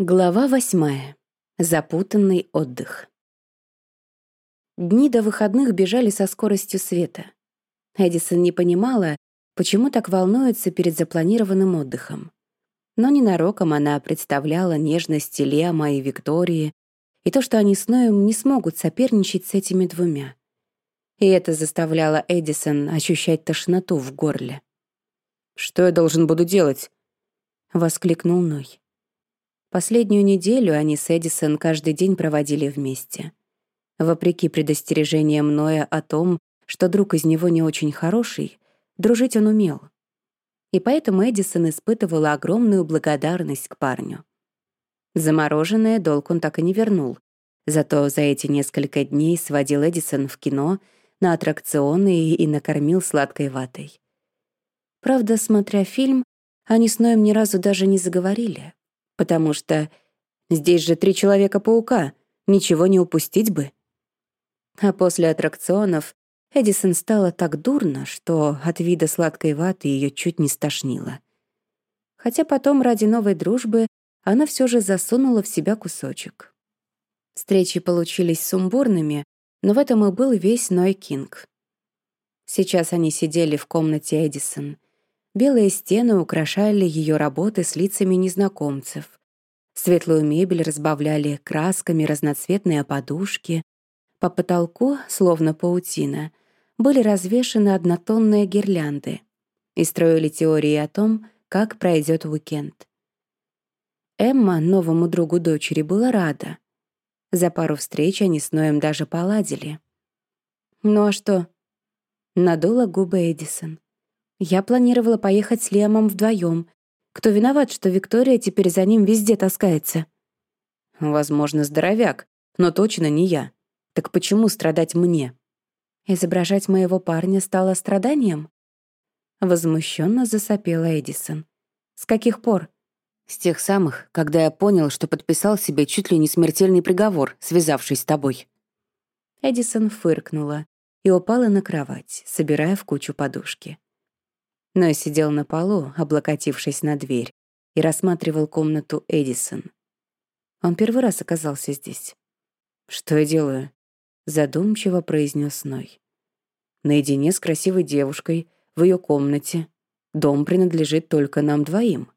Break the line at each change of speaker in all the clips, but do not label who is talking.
Глава восьмая. Запутанный отдых. Дни до выходных бежали со скоростью света. Эдисон не понимала, почему так волнуется перед запланированным отдыхом. Но ненароком она представляла нежности Лема и Виктории и то, что они с Ноем не смогут соперничать с этими двумя. И это заставляло Эдисон ощущать тошноту в горле.
«Что я должен буду делать?»
— воскликнул Ной. Последнюю неделю они с Эдисон каждый день проводили вместе. Вопреки предостережениям Ноя о том, что друг из него не очень хороший, дружить он умел. И поэтому Эдисон испытывала огромную благодарность к парню. Замороженное долг он так и не вернул. Зато за эти несколько дней сводил Эдисон в кино, на аттракционы и накормил сладкой ватой. Правда, смотря фильм, они с Ноем ни разу даже не заговорили потому что здесь же три Человека-паука, ничего не упустить бы. А после аттракционов Эдисон стало так дурно, что от вида сладкой ваты ее чуть не стошнило. Хотя потом ради новой дружбы она все же засунула в себя кусочек. Встречи получились сумбурными, но в этом и был весь Ной Кинг. Сейчас они сидели в комнате Эдисон — Белые стены украшали ее работы с лицами незнакомцев. Светлую мебель разбавляли красками разноцветные подушки. По потолку, словно паутина, были развешаны однотонные гирлянды и строили теории о том, как пройдет уикенд. Эмма, новому другу дочери, была рада. За пару встреч они с Ноем даже поладили. «Ну а что?» — надула губы Эдисон. Я планировала поехать с Лемом вдвоем. Кто виноват, что Виктория теперь за ним везде таскается?
Возможно, здоровяк, но точно не я. Так почему страдать мне?
Изображать моего парня стало страданием? Возмущенно засопела Эдисон. С каких пор?
С тех самых, когда я понял, что подписал себе чуть ли не смертельный приговор, связавшись с тобой.
Эдисон фыркнула и упала на кровать, собирая в кучу подушки но сидел на полу, облокотившись на дверь, и рассматривал комнату Эдисон. Он первый раз оказался здесь.
«Что я делаю?»
— задумчиво произнес Ной.
«Наедине с красивой девушкой, в ее комнате. Дом принадлежит только нам двоим».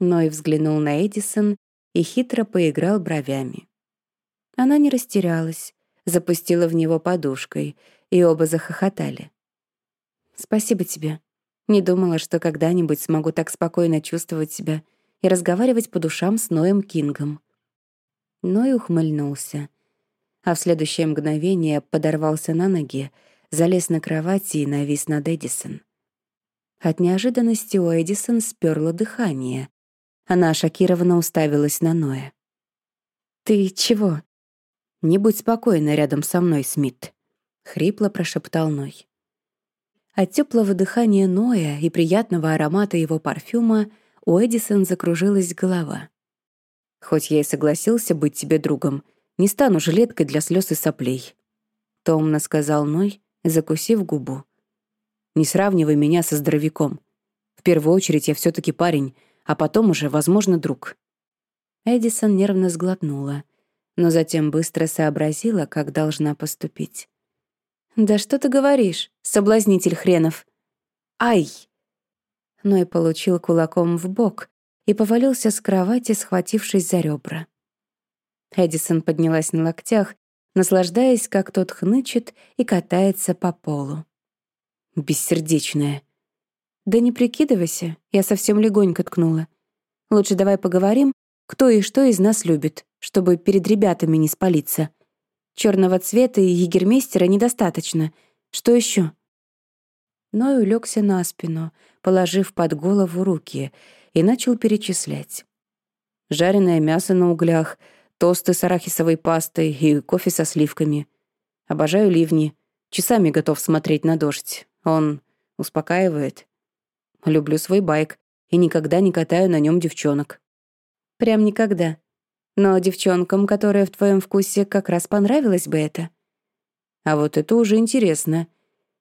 Ной взглянул на Эдисон и хитро поиграл бровями. Она не растерялась, запустила в него подушкой, и оба захохотали. «Спасибо тебе», не думала, что когда-нибудь смогу так спокойно чувствовать себя и разговаривать по душам с Ноем Кингом. Ной ухмыльнулся, а в следующее мгновение подорвался на ноги, залез на кровати и навис над Эдисон. От неожиданности у Эдисон сперло дыхание. Она шокированно уставилась на Ноя. «Ты чего?»
«Не будь спокойна рядом со мной, Смит», — хрипло прошептал Ной.
От теплого дыхания Ноя и приятного аромата его парфюма у Эдисон закружилась голова.
«Хоть я и согласился быть тебе другом, не стану жилеткой для слез и соплей», — томно сказал Ной, закусив губу. «Не сравнивай меня со здоровяком. В первую очередь я все таки парень, а потом уже, возможно, друг».
Эдисон нервно сглотнула, но затем быстро сообразила, как должна поступить. «Да что ты говоришь, соблазнитель хренов?» «Ай!» Ной получил кулаком в бок и повалился с кровати, схватившись за ребра. Эдисон поднялась на локтях, наслаждаясь, как тот хнычет и катается по полу.
«Бессердечная».
«Да не прикидывайся, я совсем легонько ткнула. Лучше давай поговорим, кто и что из нас любит, чтобы перед ребятами не спалиться. Черного цвета и егермейстера недостаточно. Что еще? Ной улегся на спину, положив под голову руки, и начал перечислять.
Жареное мясо на углях, тосты с арахисовой пастой и кофе со сливками. Обожаю ливни. Часами готов смотреть на дождь. Он успокаивает. Люблю свой байк и никогда не катаю на нем девчонок.
Прям никогда. Но девчонкам, которые в твоем вкусе, как раз понравилось бы это.
А вот это уже интересно.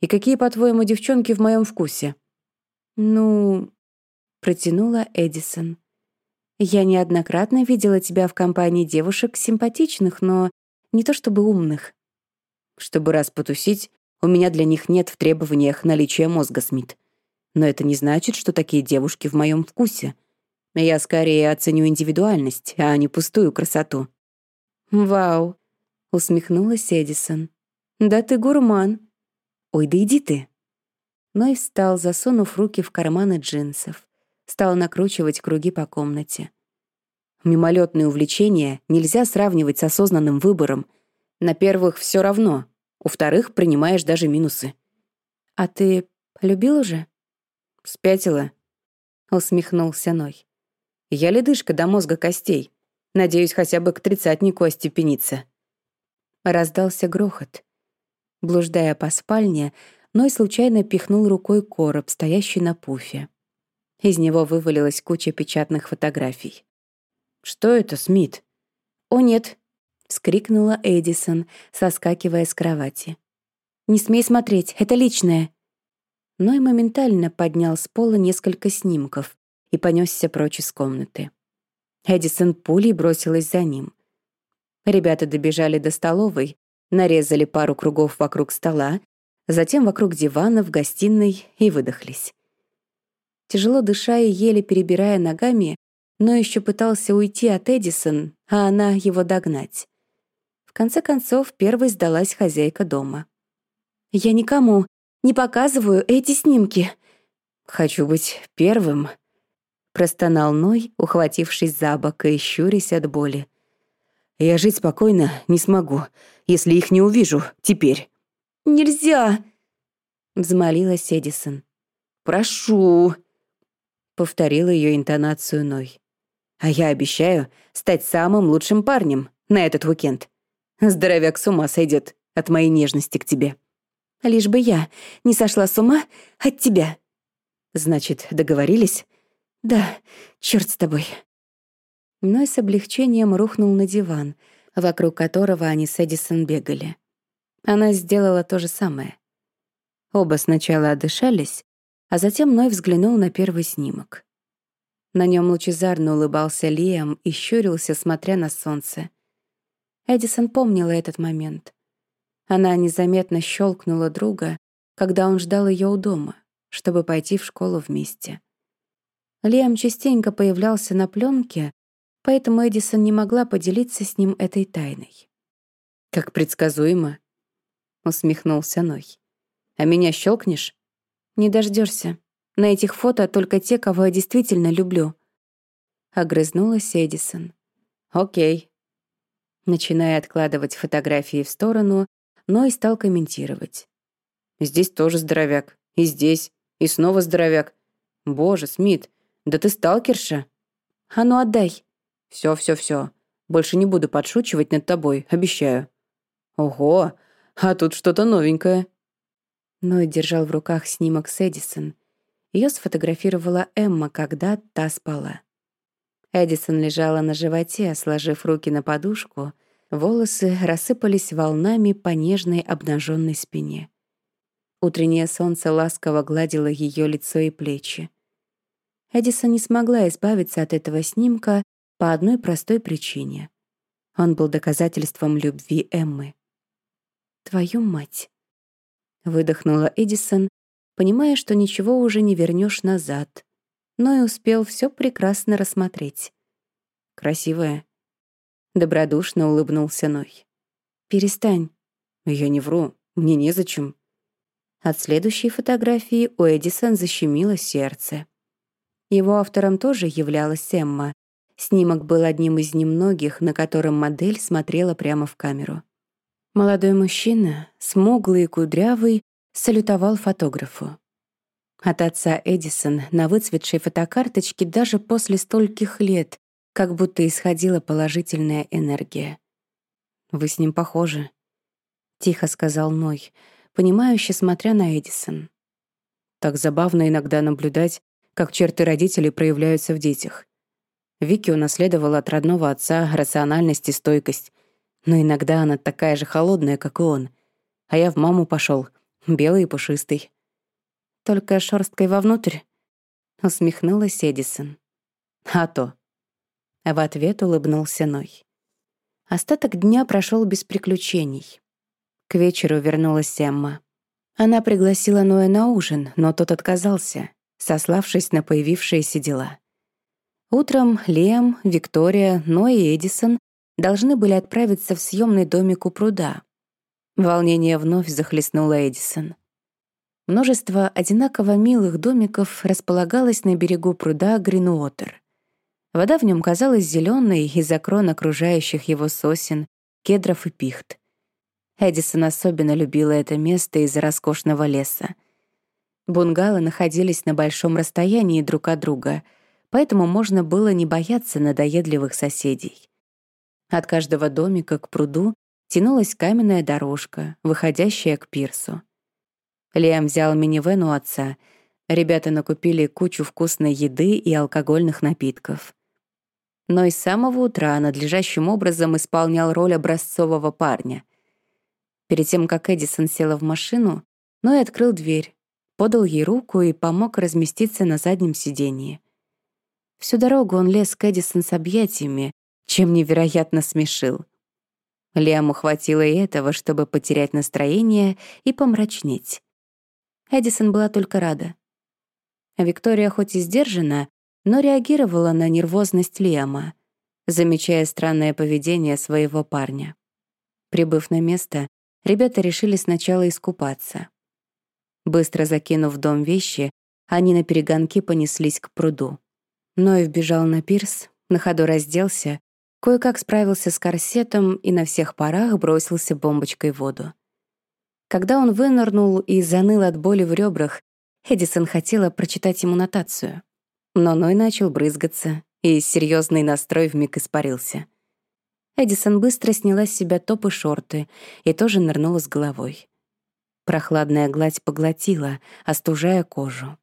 И какие, по-твоему, девчонки в моем вкусе?
Ну, протянула Эдисон. Я неоднократно видела тебя в компании девушек симпатичных, но не то чтобы умных.
Чтобы раз потусить, у меня для них нет в требованиях наличия мозга, Смит. Но это не значит, что такие девушки в моем вкусе. Я скорее оценю индивидуальность, а не пустую красоту.
«Вау!» — усмехнулась Эдисон. «Да ты гурман!» «Ой, да иди ты!» Ной встал, засунув руки в карманы джинсов. Стал накручивать круги по комнате.
Мимолетные увлечения нельзя сравнивать с осознанным выбором. На первых все равно, у вторых принимаешь даже минусы.
«А ты любил уже?»
«Спятила», — усмехнулся Ной. «Я ледышка до мозга костей. Надеюсь, хотя бы к тридцатнику остепениться».
Раздался грохот. Блуждая по спальне, Ной случайно пихнул рукой короб, стоящий на пуфе. Из него вывалилась куча печатных фотографий.
«Что это, Смит?»
«О, нет!» — вскрикнула Эдисон, соскакивая с кровати. «Не смей смотреть, это личное!» Ной моментально поднял с пола несколько снимков и понесся прочь из комнаты. Эдисон пулей бросилась за ним. Ребята добежали до столовой, нарезали пару кругов вокруг стола, затем вокруг дивана в гостиной и выдохлись. Тяжело дыша и еле перебирая ногами, но еще пытался уйти от Эдисон, а она его догнать. В конце концов, первой сдалась хозяйка дома. «Я никому не показываю эти снимки».
«Хочу быть первым», — простонал Ной, ухватившись за бок и щурясь от боли. «Я жить спокойно не смогу, если их не увижу теперь».
«Нельзя!» — взмолилась Эдисон.
«Прошу!» — повторил ее интонацию Ной. «А я обещаю стать самым лучшим парнем на этот уикенд. Здоровяк с ума сойдет от моей нежности к тебе».
«Лишь бы я не сошла с ума от тебя».
«Значит, договорились?»
«Да, черт с тобой». Ной с облегчением рухнул на диван, вокруг которого они с Эдисон бегали. Она сделала то же самое. Оба сначала отдышались, а затем Ной взглянул на первый снимок. На нем лучезарно улыбался Лиам и щурился, смотря на солнце. Эдисон помнила этот момент. Она незаметно щелкнула друга, когда он ждал ее у дома, чтобы пойти в школу вместе. Лиам частенько появлялся на пленке, поэтому Эдисон не могла поделиться с ним этой тайной.
«Как предсказуемо», — усмехнулся Ной. «А меня щелкнешь?
«Не дождешься. На этих фото только те, кого я действительно люблю». Огрызнулась Эдисон.
«Окей».
Начиная откладывать фотографии в сторону, Ной стал комментировать.
«Здесь тоже здоровяк. И здесь. И снова здоровяк. Боже, Смит, да ты сталкерша?»
«А ну отдай».
Все, все, все. Больше не буду подшучивать над тобой, обещаю». «Ого, а тут что-то новенькое».
Ной держал в руках снимок с Эдисон. Ее сфотографировала Эмма, когда та спала. Эдисон лежала на животе, сложив руки на подушку, волосы рассыпались волнами по нежной обнаженной спине. Утреннее солнце ласково гладило ее лицо и плечи. Эдисон не смогла избавиться от этого снимка по одной простой причине. Он был доказательством любви Эммы. «Твою мать!» — выдохнула Эдисон, понимая, что ничего уже не вернешь назад, но и успел все прекрасно рассмотреть.
«Красивая», — добродушно улыбнулся Ной.
«Перестань».
«Я не вру, мне незачем».
От следующей фотографии у Эдисон защемило сердце. Его автором тоже являлась Эмма. Снимок был одним из немногих, на котором модель смотрела прямо в камеру. Молодой мужчина, смуглый и кудрявый, салютовал фотографу. От отца Эдисон на выцветшей фотокарточке даже после стольких лет как будто исходила положительная энергия. «Вы с ним похожи», — тихо сказал Ной, понимающе смотря на Эдисон.
«Так забавно иногда наблюдать, как черты родителей проявляются в детях. Вики унаследовала от родного отца рациональность и стойкость, но иногда она такая же холодная, как и он. А я в маму пошел, белый и пушистый.
Только шерсткой вовнутрь? Усмехнулась Эдисон.
А то.
В ответ улыбнулся Ной. Остаток дня прошел без приключений. К вечеру вернулась Эмма. Она пригласила Ноя на ужин, но тот отказался, сославшись на появившиеся дела. Утром Лем, Виктория, Ной и Эдисон должны были отправиться в съемный домик у пруда. Волнение вновь захлестнуло Эдисон. Множество одинаково милых домиков располагалось на берегу пруда Гринуотер. Вода в нем казалась зеленой из-за крон окружающих его сосен, кедров и пихт. Эдисон особенно любила это место из-за роскошного леса. Бунгалы находились на большом расстоянии друг от друга, поэтому можно было не бояться надоедливых соседей. От каждого домика к пруду тянулась каменная дорожка, выходящая к пирсу. Лиам взял минивэн у отца. Ребята накупили кучу вкусной еды и алкогольных напитков. Но и с самого утра надлежащим образом исполнял роль образцового парня. Перед тем, как Эдисон села в машину, Ной открыл дверь, подал ей руку и помог разместиться на заднем сиденье. Всю дорогу он лез к Эдисон с объятиями, чем невероятно смешил. Лиаму хватило и этого, чтобы потерять настроение и помрачнеть. Эдисон была только рада. Виктория хоть и сдержана, но реагировала на нервозность Лиама, замечая странное поведение своего парня. Прибыв на место, ребята решили сначала искупаться. Быстро закинув в дом вещи, они на перегонки понеслись к пруду. Ной вбежал на пирс, на ходу разделся, кое-как справился с корсетом и на всех парах бросился бомбочкой в воду. Когда он вынырнул и заныл от боли в ребрах, Эдисон хотела прочитать ему нотацию. Но Ной начал брызгаться, и серьезный настрой вмиг испарился. Эдисон быстро сняла с себя топ и шорты и тоже нырнула с головой. Прохладная гладь поглотила, остужая кожу.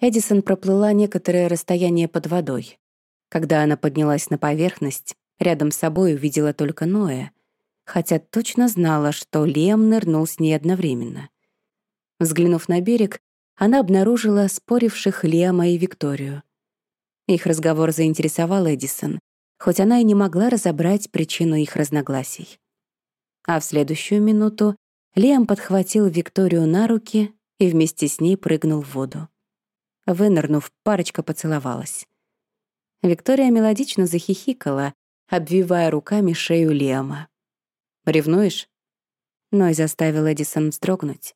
Эдисон проплыла некоторое расстояние под водой. Когда она поднялась на поверхность, рядом с собой увидела только Ноя, хотя точно знала, что Лем нырнул с ней одновременно. Взглянув на берег, она обнаружила споривших Лема и Викторию. Их разговор заинтересовал Эдисон, хоть она и не могла разобрать причину их разногласий. А в следующую минуту Лем подхватил Викторию на руки и вместе с ней прыгнул в воду. Вынырнув, парочка поцеловалась. Виктория мелодично захихикала, обвивая руками шею Лема. Ревнуешь?» Ной заставил Эдисон вздрогнуть.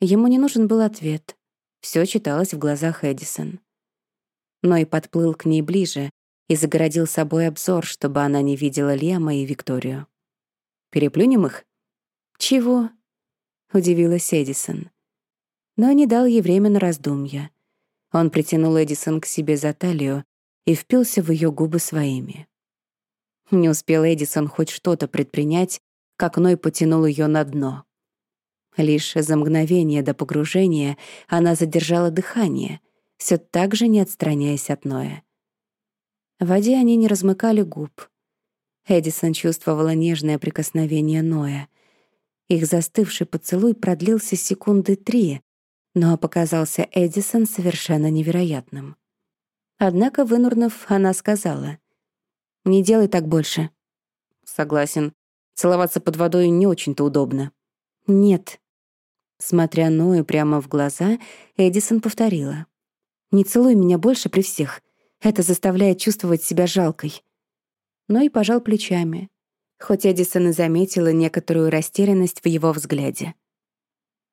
Ему не нужен был ответ. Все читалось в глазах Эдисон. Ной подплыл к ней ближе и загородил собой обзор, чтобы она не видела Лема и Викторию. «Переплюнем их?» «Чего?» — удивилась Эдисон. Но не дал ей время на раздумья. Он притянул Эдисон к себе за талию и впился в ее губы своими. Не успел Эдисон хоть что-то предпринять, как Ной потянул ее на дно. Лишь за мгновение до погружения она задержала дыхание, все так же не отстраняясь от Ноя. В воде они не размыкали губ. Эдисон чувствовала нежное прикосновение Ноя. Их застывший поцелуй продлился секунды три, но показался Эдисон совершенно невероятным. Однако, вынурнув, она сказала, «Не делай так больше». «Согласен. Целоваться под водой не очень-то удобно. Нет. Смотря Ною прямо в глаза, Эдисон повторила. «Не целуй меня больше при всех. Это заставляет чувствовать себя жалкой». Ной пожал плечами, хоть Эдисон и заметила некоторую растерянность в его взгляде.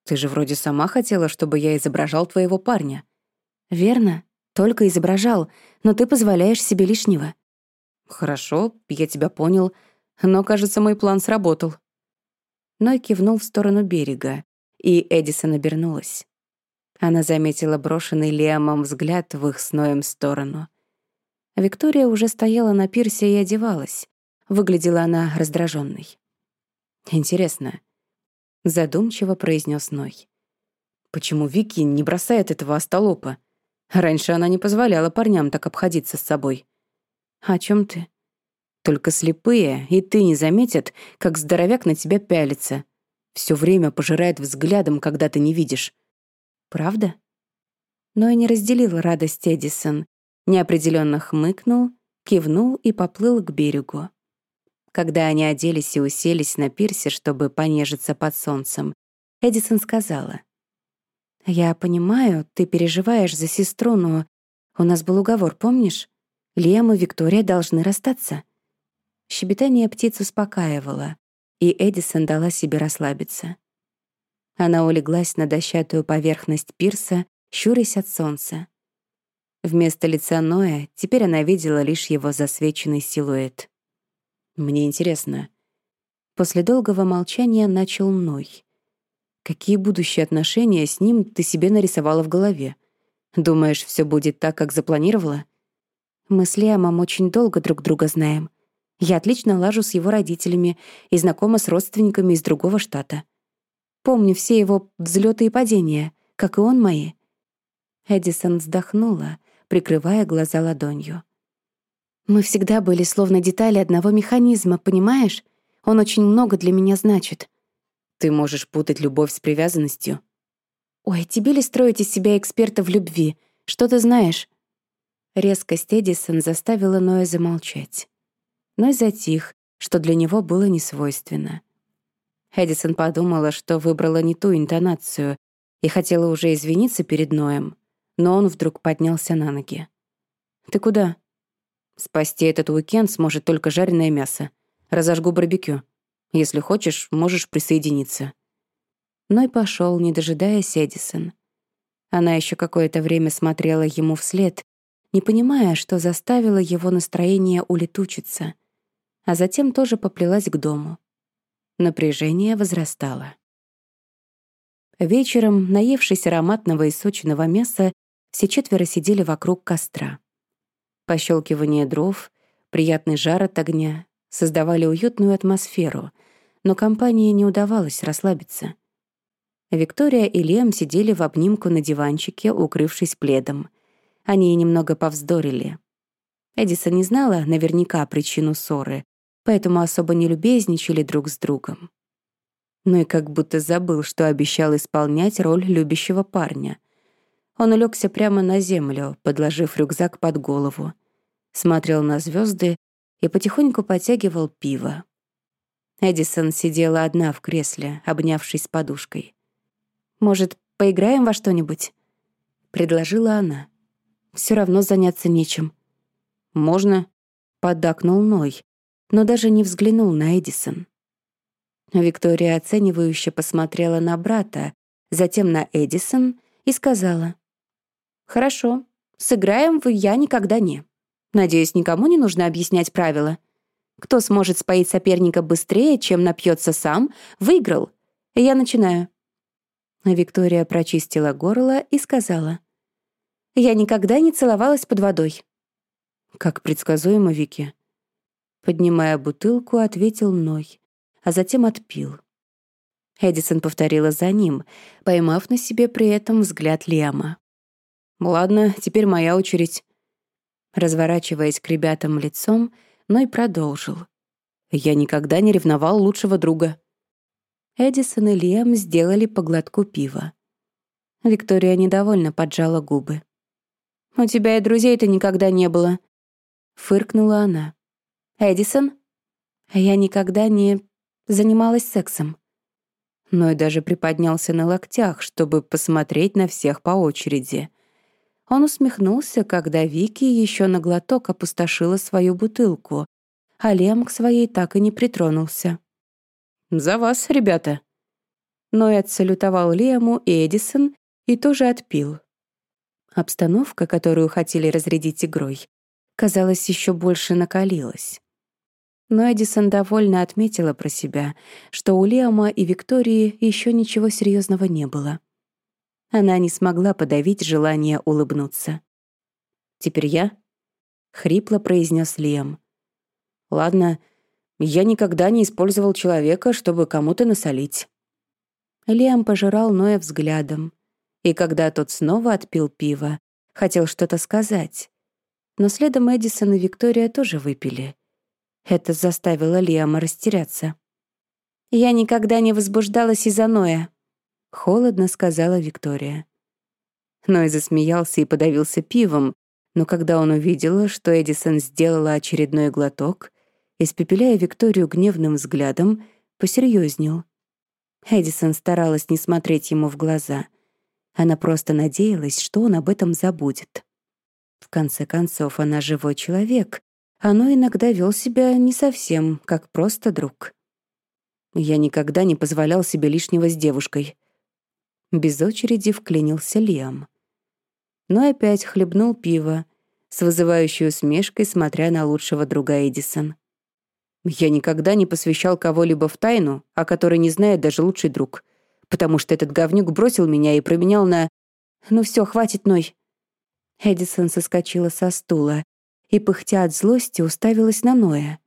«Ты же вроде сама хотела, чтобы я изображал твоего парня». «Верно, только изображал, но ты позволяешь себе лишнего». «Хорошо, я тебя понял. Но, кажется, мой план сработал. Ной кивнул в сторону берега, и Эдисон обернулась. Она заметила брошенный Лиамом взгляд в их с Ноем сторону. Виктория уже стояла на пирсе и одевалась. Выглядела она раздраженной. «Интересно», — задумчиво произнес Ной. «Почему Вики не бросает этого остолопа? Раньше она не позволяла парням так обходиться с собой». «О чем ты?» Только слепые, и ты не заметят, как здоровяк на тебя пялится. Все время пожирает взглядом, когда ты не видишь. Правда? Но и не разделил радость Эдисон, неопределенно хмыкнул кивнул и поплыл к берегу. Когда они оделись и уселись на пирсе, чтобы понежиться под солнцем, Эдисон сказала. «Я понимаю, ты переживаешь за сестру, но у нас был уговор, помнишь? Лем и Виктория должны расстаться». Щебетание птиц успокаивало, и Эдисон дала себе расслабиться. Она улеглась на дощатую поверхность пирса, щурясь от солнца. Вместо лица Ноя теперь она видела лишь его засвеченный силуэт. «Мне интересно». После долгого молчания начал Ной. «Какие будущие отношения с ним ты себе нарисовала в голове? Думаешь, все будет так, как запланировала?» «Мы с Лиамом очень долго друг друга знаем. Я отлично лажу с его родителями и знакома с родственниками из другого штата. Помню все его взлеты и падения, как и он мои». Эдисон вздохнула, прикрывая глаза ладонью. «Мы всегда были словно детали одного механизма, понимаешь? Он очень много для меня значит». «Ты можешь путать любовь с привязанностью?» «Ой, тебе ли строить из себя эксперта в любви? Что ты знаешь?» Резкость Эдисон заставила Ноя замолчать. Ной затих, что для него было несвойственно. Эдисон подумала, что выбрала не ту интонацию и хотела уже извиниться перед Ноем, но он вдруг поднялся на ноги. «Ты куда?» «Спасти этот уикенд сможет только жареное мясо. Разожгу барбекю. Если хочешь, можешь присоединиться». Ной пошел, не дожидаясь Эдисон. Она еще какое-то время смотрела ему вслед, не понимая, что заставило его настроение улетучиться, а затем тоже поплелась к дому. Напряжение возрастало. Вечером, наевшись ароматного и сочного мяса, все четверо сидели вокруг костра. Пощелкивание дров, приятный жар от огня создавали уютную атмосферу, но компании не удавалось расслабиться. Виктория и Лем сидели в обнимку на диванчике, укрывшись пледом. Они немного повздорили. Эдисон не знала наверняка причину ссоры, поэтому особо не любезничали друг с другом. Ну и как будто забыл, что обещал исполнять роль любящего парня. Он улегся прямо на землю, подложив рюкзак под голову, смотрел на звезды и потихоньку потягивал пиво. Эдисон сидела одна в кресле, обнявшись подушкой. «Может, поиграем во что-нибудь?» — предложила она. Все равно заняться нечем». «Можно?» — поддакнул Ной, но даже не взглянул на Эдисон. Виктория оценивающе посмотрела на брата, затем на Эдисон и сказала. «Хорошо, сыграем в «Я никогда не». Надеюсь, никому не нужно объяснять правила. Кто сможет споить соперника быстрее, чем напьется сам, выиграл. Я начинаю». Виктория прочистила горло и сказала. «Я никогда не целовалась под водой». Как предсказуемо, Вики. Поднимая бутылку, ответил Ной, а затем отпил. Эдисон повторила за ним, поймав на себе при этом взгляд Лиама. «Ладно, теперь моя очередь». Разворачиваясь к ребятам лицом, Ной продолжил. «Я никогда не ревновал лучшего друга». Эдисон и Лиам сделали по глотку пива. Виктория недовольно поджала губы. «У тебя и друзей-то никогда не было», — фыркнула она. Эдисон? Я никогда не занималась сексом. Но и даже приподнялся на локтях, чтобы посмотреть на всех по очереди. Он усмехнулся, когда Вики еще на глоток опустошила свою бутылку, а Лем к своей так и не притронулся. «За вас, ребята!» Но и отсалютовал Лему и Эдисон и тоже отпил. Обстановка, которую хотели разрядить игрой, казалось, еще больше накалилась. Но Эдисон довольно отметила про себя, что у Леома и Виктории еще ничего серьезного не было. Она не смогла подавить желание улыбнуться. «Теперь я?» — хрипло произнес Лем. «Ладно, я никогда не использовал человека, чтобы кому-то насолить». Лиам пожирал Ноя взглядом, и когда тот снова отпил пиво, хотел что-то сказать. Но следом Эдисон и Виктория тоже выпили — это заставило Лиама растеряться. «Я никогда не возбуждалась из-за Ноя», — холодно сказала Виктория. Ной засмеялся и подавился пивом, Но когда он увидел, что Эдисон сделала очередной глоток, испепеляя Викторию гневным взглядом, посерьезнел. Эдисон старалась не смотреть ему в глаза. Она просто надеялась, что он об этом забудет. В конце концов, она живой человек, а но иногда вел себя не совсем, как просто друг. Я никогда не позволял себе лишнего с девушкой. Без очереди вклинился Лиам. Но опять хлебнул пиво, с вызывающей усмешкой, смотря на лучшего друга Эдисон. Я никогда не посвящал кого-либо в тайну, о которой не знает даже лучший друг, потому что этот говнюк бросил меня и променял на... Ну все, хватит, Ной. Эдисон соскочила со стула и, пыхтя от злости, уставилась на Ноя.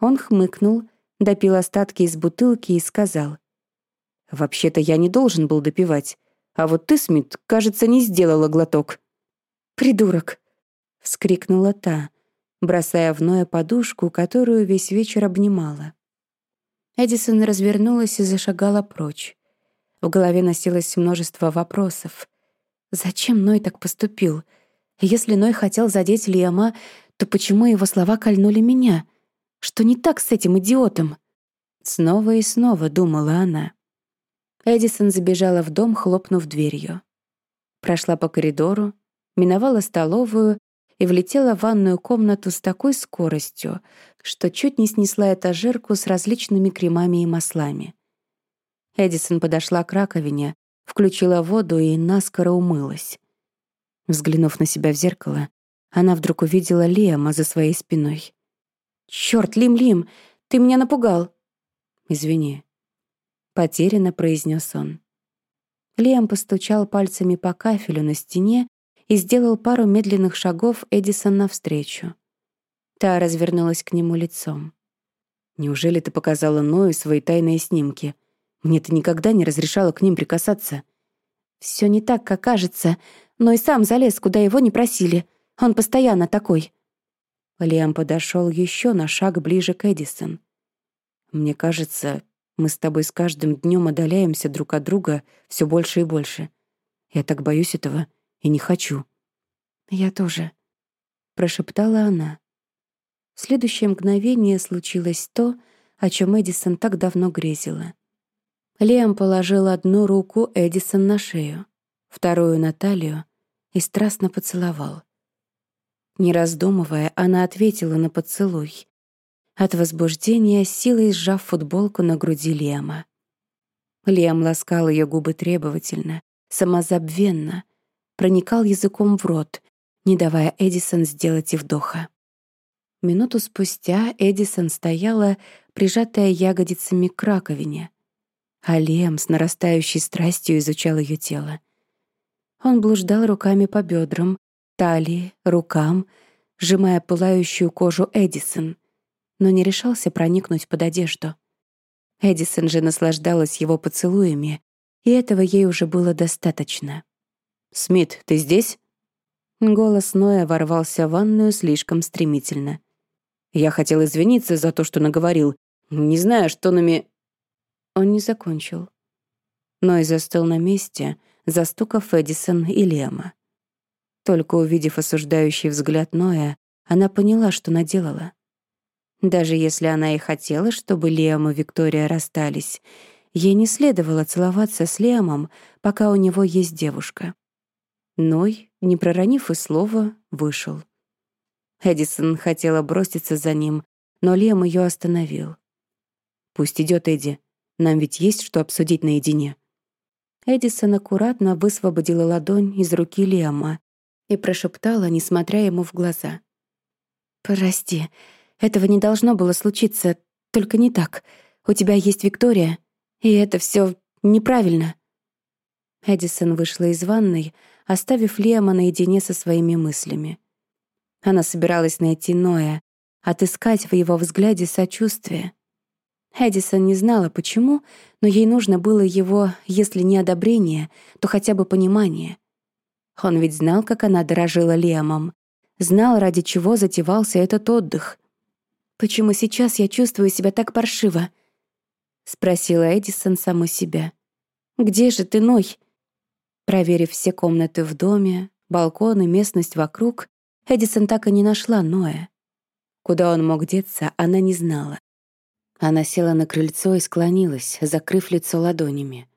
Он хмыкнул, допил остатки из бутылки и сказал. «Вообще-то я не должен был допивать, а вот ты, Смит, кажется, не сделала глоток». «Придурок!» — вскрикнула та, бросая в Ноя подушку, которую весь вечер обнимала. Эдисон развернулась и зашагала прочь. В голове носилось множество вопросов. Зачем Ной так поступил? Если Ной хотел задеть Лиама, то почему его слова кольнули меня? Что не так с этим идиотом? Снова и снова думала она. Эдисон забежала в дом, хлопнув дверью. Прошла по коридору, миновала столовую и влетела в ванную комнату с такой скоростью, что чуть не снесла этажерку с различными кремами и маслами. Эдисон подошла к раковине, включила воду и наскоро умылась. Взглянув на себя в зеркало, она вдруг увидела Лиама за своей спиной. «Чёрт, Лим-Лим, ты меня напугал!» «Извини», — потерянно произнес он. Лиам постучал пальцами по кафелю на стене и сделал пару медленных шагов Эдисон навстречу. Та развернулась к нему лицом. «Неужели ты показала Ною свои тайные снимки? Мне ты никогда не разрешала к ним прикасаться». Все не так, как кажется, но и сам залез, куда его не просили. Он постоянно такой». Лиам подошел еще на шаг ближе к Эдисон. «Мне кажется, мы с тобой с каждым днем отдаляемся друг от друга все больше и больше. Я так боюсь этого и не хочу». «Я тоже», — прошептала она. В следующее мгновение случилось то, о чем Эдисон так давно грезила. Лиам положил одну руку Эдисон на шею, вторую — на талию, и страстно поцеловал. Не раздумывая, она ответила на поцелуй. От возбуждения силой сжав футболку на груди Лема. Лем ласкал ее губы требовательно, самозабвенно, проникал языком в рот, не давая Эдисон сделать и вдоха. Минуту спустя Эдисон стояла, прижатая ягодицами к раковине, а Лем с нарастающей страстью изучал ее тело. Он блуждал руками по бедрам, талии, рукам, сжимая пылающую кожу Эдисон, но не решался проникнуть под одежду. Эдисон же наслаждалась его поцелуями, и этого ей уже было достаточно. «Смит, ты здесь?» Голос Ноя ворвался в ванную слишком стремительно. «Я хотел извиниться за то, что наговорил. Не знаю, что нами...» Он не закончил. Ной застыл на месте, застукав Эдисон и Лема. Только увидев осуждающий взгляд Ноя, она поняла, что наделала. Даже если она и хотела, чтобы Лиам и Виктория расстались, ей не следовало целоваться с Лиамом, пока у него есть девушка. Ной, не проронив и слова, вышел. Эдисон хотела броситься за ним, но Лиам ее остановил. «Пусть идет Эдди. Нам ведь есть что обсудить наедине». Эдисон аккуратно высвободила ладонь из руки Лиама и прошептала, не смотря ему в глаза. «Прости, этого не должно было случиться, только не так. У тебя есть Виктория, и это все неправильно». Эдисон вышла из ванной, оставив Лиама наедине со своими мыслями. Она собиралась найти Ноя, отыскать в его взгляде сочувствие. Эдисон не знала, почему, но ей нужно было его, если не одобрение, то хотя бы понимание. Он ведь знал, как она дорожила Лемом, знал, ради чего затевался этот отдых. «Почему сейчас я чувствую себя так паршиво?» — спросила Эдисон саму себя. «Где же ты, Ной?» Проверив все комнаты в доме, балконы, местность вокруг, Эдисон так и не нашла Ноя. Куда он мог деться, она не знала. Она села на крыльцо и склонилась, закрыв лицо ладонями.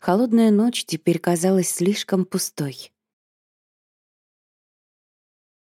Холодная ночь теперь казалась слишком пустой.